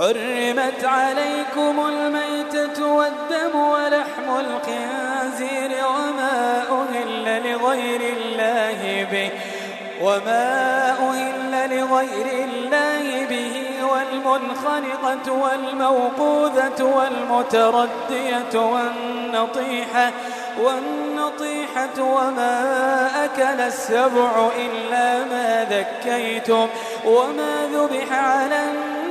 حرمت عليكم الميتة والدم ولحم الخنزير وما أهل لغير الله به وما أهل لغير الله به والمنخنقة والموقوذة والمتردية والنطيحة والنطيحة وما أكل السبع إلا ما ذكيتم وما ذبح على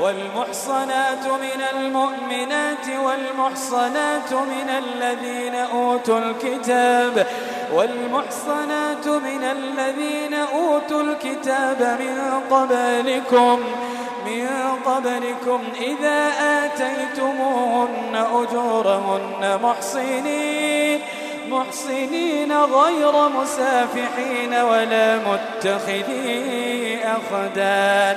والمحصنات من المؤمنات والمحصنات من الذين أوتوا الكتاب والمحصنات من الذين أوتوا الكتاب من قبلكم من قبلكم إذا آتيتموهن أجورهن محصنين محصنين غير مسافحين ولا متخذي أخدان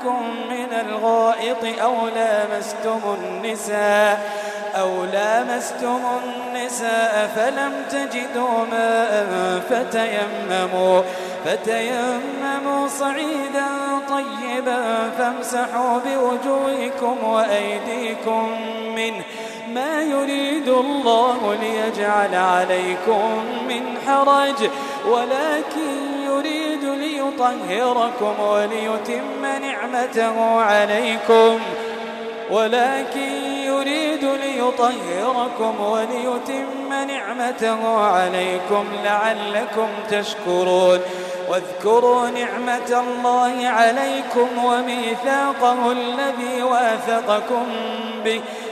منكم من الغائط أو لامستم النساء أو لامستم النساء فلم تجدوا ماء فتيمموا فتيمموا صعيدا طيبا فامسحوا بوجوهكم وأيديكم منه ما يريد الله ليجعل عليكم من حرج ولكن ليطهركم وليتم نعمته عليكم. ولكن يريد ليطهركم وليتم نعمته عليكم لعلكم تشكرون. واذكروا نعمة الله عليكم وميثاقه الذي واثقكم به.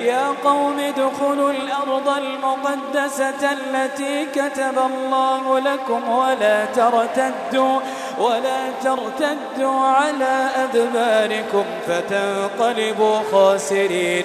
يا قوم ادخلوا الأرض المقدسة التي كتب الله لكم ولا ترتدوا ولا ترتدوا على أدباركم فتنقلبوا خاسرين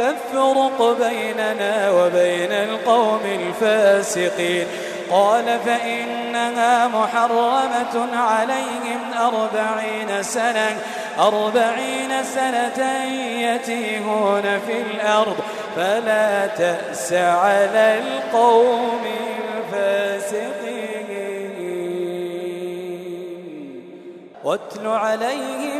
فافرق بيننا وبين القوم الفاسقين. قال فإنها محرمة عليهم أربعين سنة أربعين سنة يتيهون في الأرض. فلا تأس على القوم الفاسقين. واتل عليهم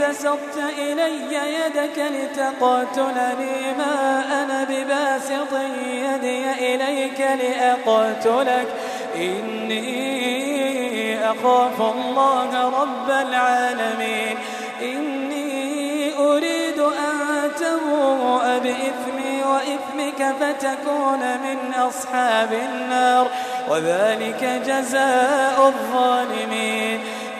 بسطت إلي يدك لتقاتلني ما أنا بباسط يدي إليك لأقاتلك إني أخاف الله رب العالمين. إني أريد أن تبوء بإثمي وإثمك فتكون من أصحاب النار. وذلك جزاء الظالمين.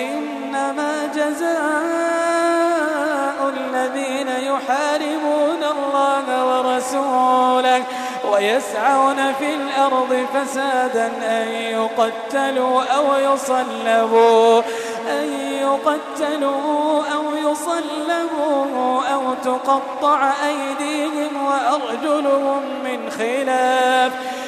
إنما جزاء الذين يحاربون الله ورسوله ويسعون في الأرض فسادا أن يقتلوا أو يصلبوا أن يقتلوا أو يصلبوا أو تقطع أيديهم وأرجلهم من خلاف.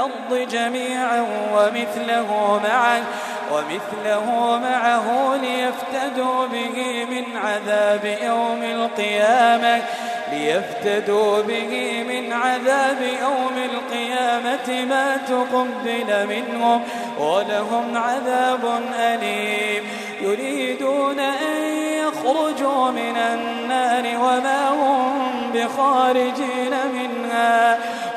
الأرض جميعا ومثله معه ومثله معه ليفتدوا به من عذاب يوم القيامة ليفتدوا به من عذاب يوم القيامة ما تقبل منهم ولهم عذاب أليم. يريدون أن يخرجوا من النار وما هم بخارجين منها.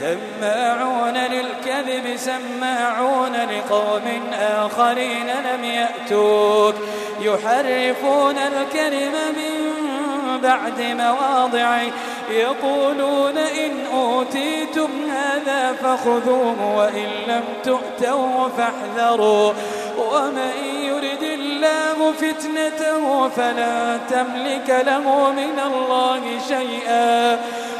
سماعون للكذب سماعون لقوم آخرين لم يأتوك. يحرفون الكلم من بعد مواضعه يقولون إن أوتيتم هذا فخذوه وإن لم تؤتوه فاحذروا. ومن يرد الله فتنته فلا تملك له من الله شيئا.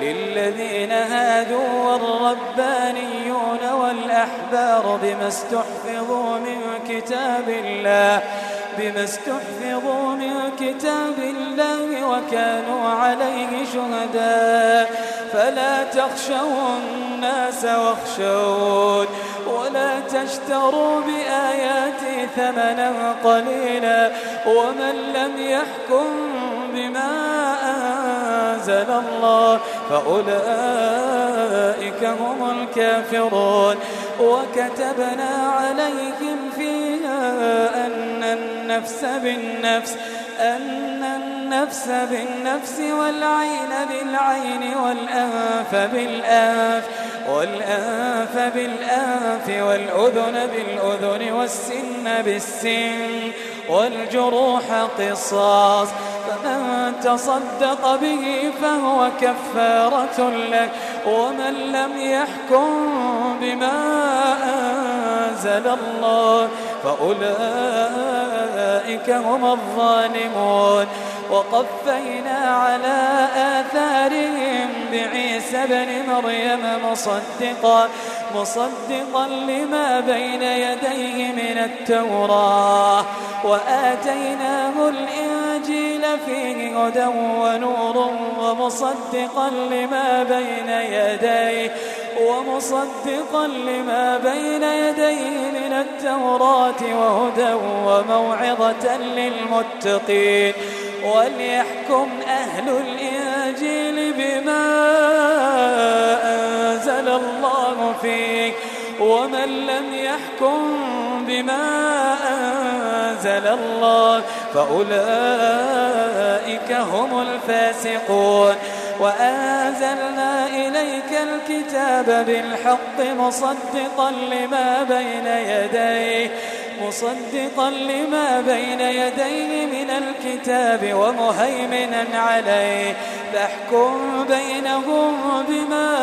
للذين هادوا والربانيون والأحبار بما استحفظوا من كتاب الله بما استحفظوا من كتاب الله وكانوا عليه شهداء. فلا تخشوا الناس واخشون ولا تشتروا بآياتي ثمنا قليلا ومن لم يحكم بما أنزل الله فأولئك هم الكافرون. وكتبنا عليهم فيها أن النفس بالنفس أن النفس بالنفس والعين بالعين والأنف بالأنف والأنف بالأنف والأذن بالأذن والسن بالسن والجروح قصاص. تصدق به فهو كفارة لك. ومن لم يحكم بما أنزل الله فأولئك هم الظالمون. وقفينا على آثارهم بعيسى بن مريم مصدقا. مصدقا لما بين يديه من التوراة وآتيناه الإنجيل فيه هدى ونور ومصدقا لما بين يديه ومصدقا لما بين يديه من التوراة وهدى وموعظة للمتقين. وليحكم أهل الإنجيل بما أنزل فيه ومن لم يحكم بما أنزل الله فأولئك هم الفاسقون. وأنزلنا إليك الكتاب بالحق مصدقا لما بين يديه. مصدقا لما بين يديه من الكتاب ومهيمنا عليه. فاحكم بينهم بما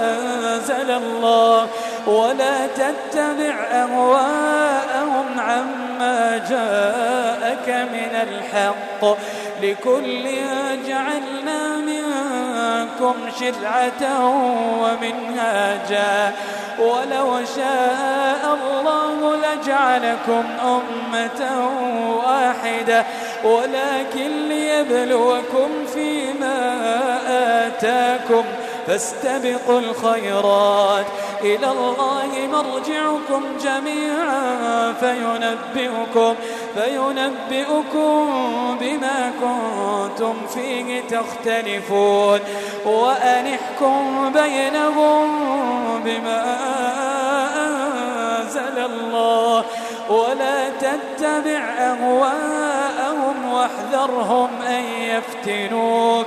أنزل الله ولا تتبع أهواءهم عما جاءك من الحق. لكل جعلنا منكم شرعة ومنهاجا ولو شاء الله لجعلكم أمة واحدة ولكن ليبلوكم فيما آتاكم فاستبقوا الخيرات. إلى الله مرجعكم جميعا فينبئكم فينبئكم بما كنتم فيه تختلفون. وأنحكم بينهم بما أنزل الله. ولا تتبع أهواءهم واحذرهم أن يفتنوك.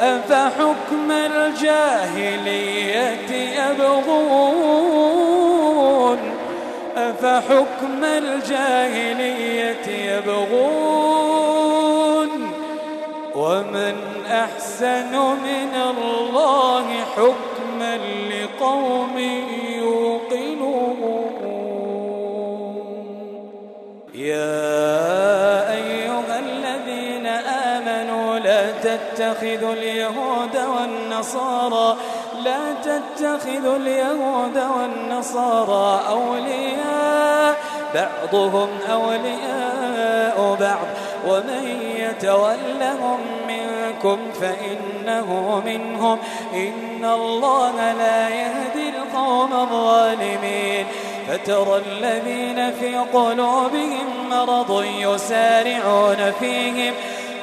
أفحكم الجاهلية يبغون؟ أفحكم الجاهلية يبغون؟ ومن أحسن من الله حكما لقوم يوقنون. يا تتخذوا اليهود والنصارى لا تتخذوا اليهود والنصارى أولياء بعضهم أولياء بعض. ومن يتولهم منكم فإنه منهم. إن الله لا يهدي القوم الظالمين. فترى الذين في قلوبهم مرض يسارعون فيهم.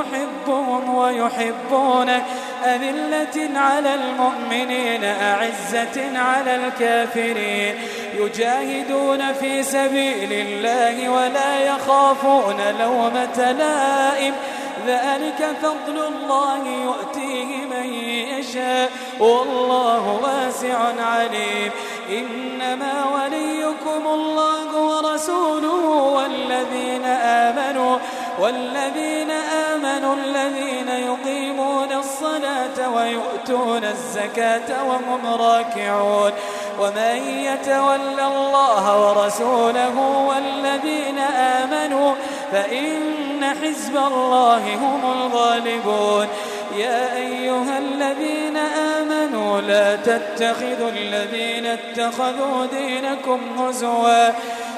يحبهم ويحبونه أذلة على المؤمنين أعزة على الكافرين. يجاهدون في سبيل الله ولا يخافون لومة لائم. ذلك فضل الله يؤتيه من يشاء. والله واسع عليم. إنما وليكم الله ورسوله والذين آمنوا والذين آمنوا الذين يقيمون الصلاة ويؤتون الزكاة وهم راكعون. ومن يتول الله ورسوله والذين آمنوا فإن حزب الله هم الغالبون. يا أيها الذين آمنوا لا تتخذوا الذين اتخذوا دينكم هزوا.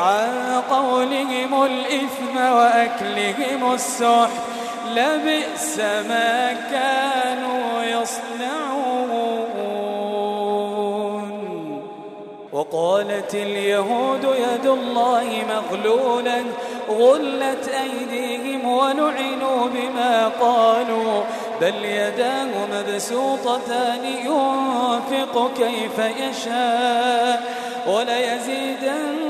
عن قولهم الإثم وأكلهم السحت لبئس ما كانوا يصنعون. وقالت اليهود يد الله مغلولا غلت أيديهم ولعنوا بما قالوا بل يداه مبسوطتان ينفق كيف يشاء وليزيدن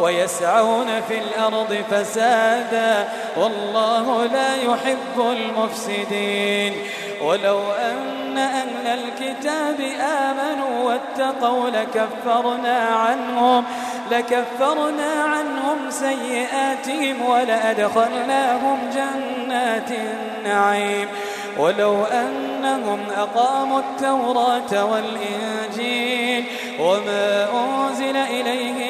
ويسعون في الأرض فسادا والله لا يحب المفسدين. ولو أن أهل الكتاب آمنوا واتقوا لكفرنا عنهم لكفرنا عنهم سيئاتهم ولأدخلناهم جنات النعيم. ولو أنهم أقاموا التوراة والإنجيل وما أنزل إليهم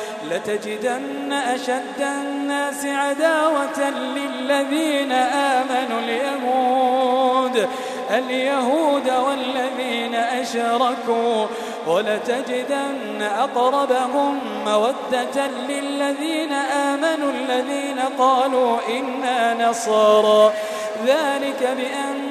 لتجدن أشد الناس عداوة للذين آمنوا اليهود اليهود والذين أشركوا ولتجدن أقربهم مودة للذين آمنوا الذين قالوا إنا نصارى. ذلك بأن